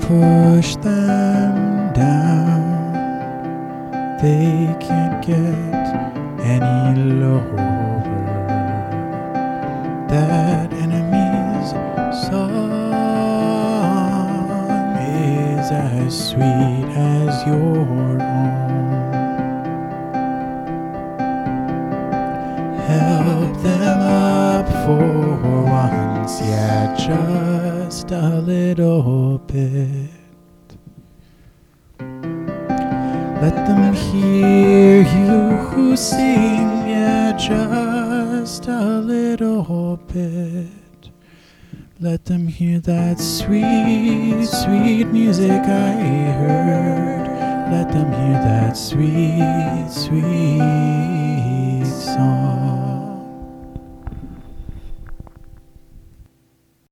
push them down. They can't get any lower. That enemy's song is as sweet as your own. Help them up for once, yeah, just a little bit. Let them hear you who sing, yeah, just a little bit. Let them hear that sweet, sweet music I heard. Let them hear that sweet, sweet